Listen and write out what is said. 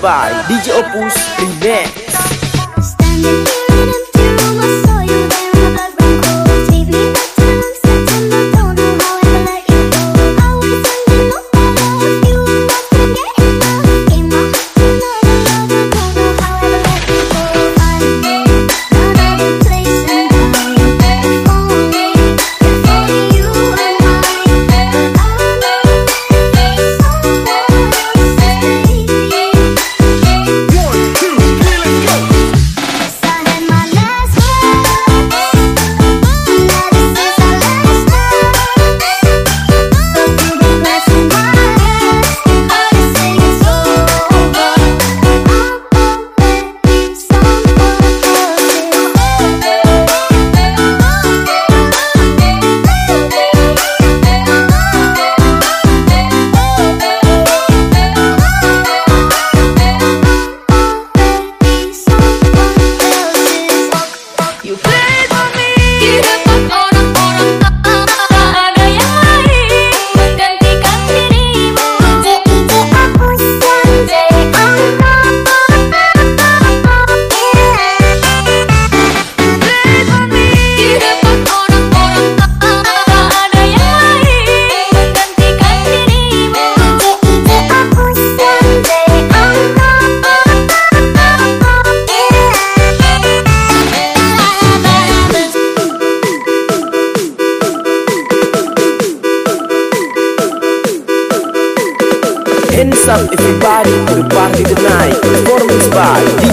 by DJ Opus Remix. you Party Tonight, performance by